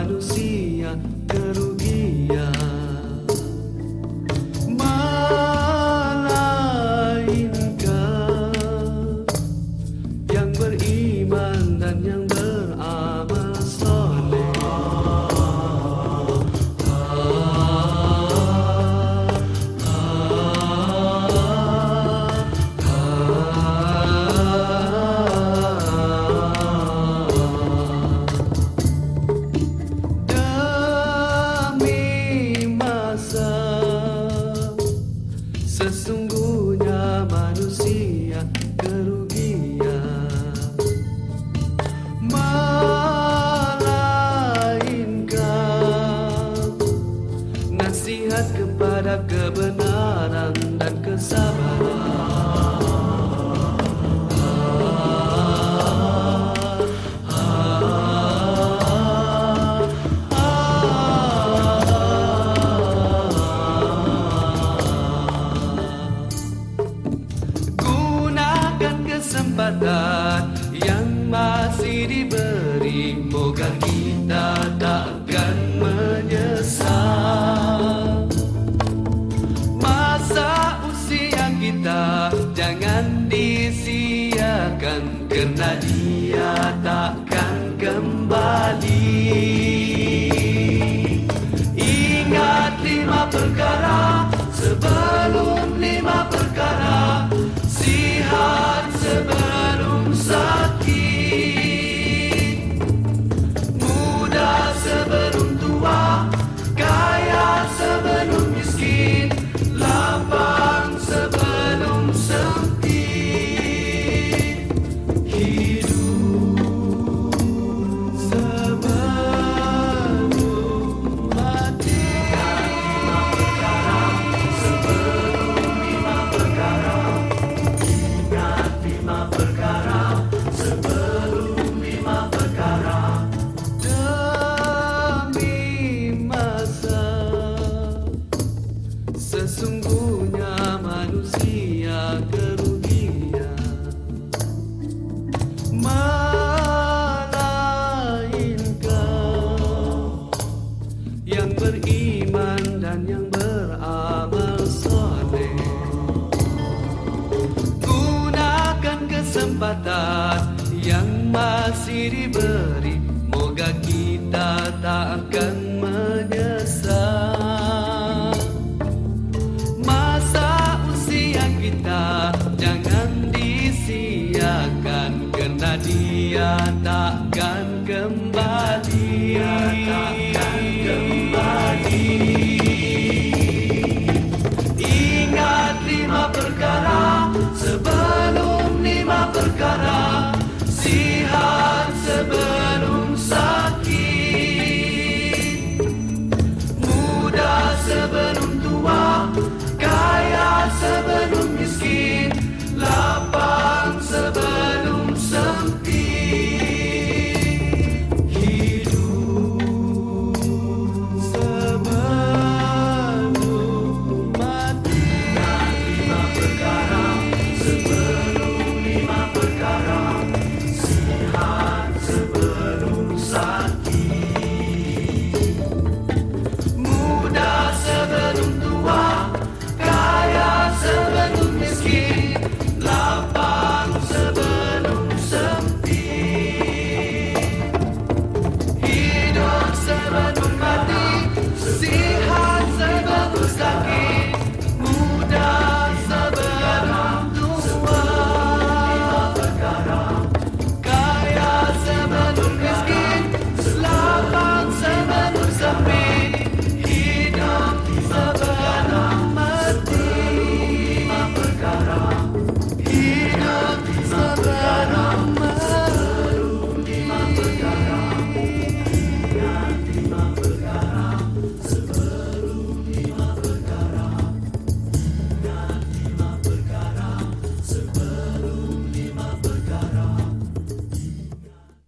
palhocia Samsung diberi Moga kita takkan menyesal. Masa usia kita jangan disiakan Karena dia takkan kembali. Ingat lima perkara sebelum lima perkara Sesungguhnya manusia kerugian. Melainkan Yang beriman dan yang beramal soleh. Gunakan kesempatan yang masih diberi kembali. Kembali Ingat lima perkara Sebelum lima perkara.